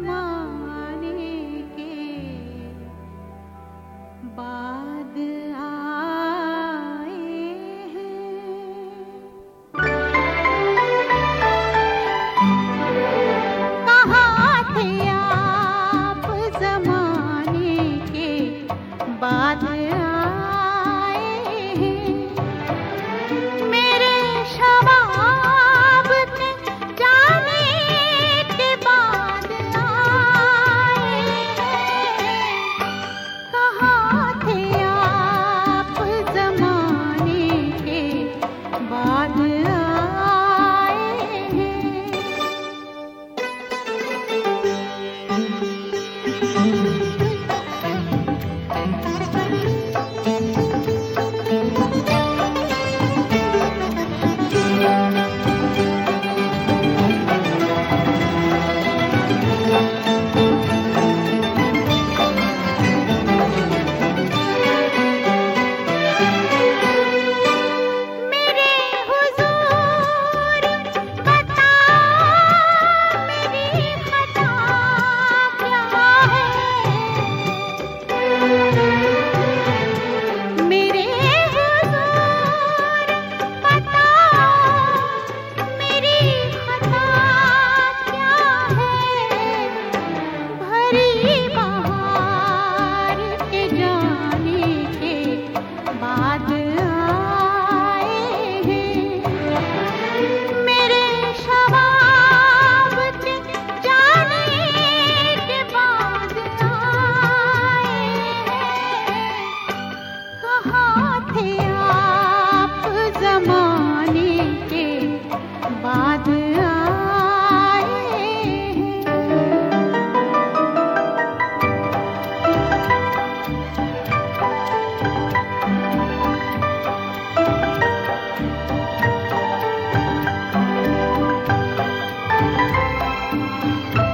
जमाने के बाद आए हैं। कहाँ Música